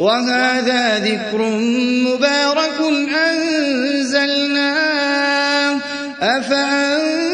وهذا ذكر مبارك أنزلناه. أفأنت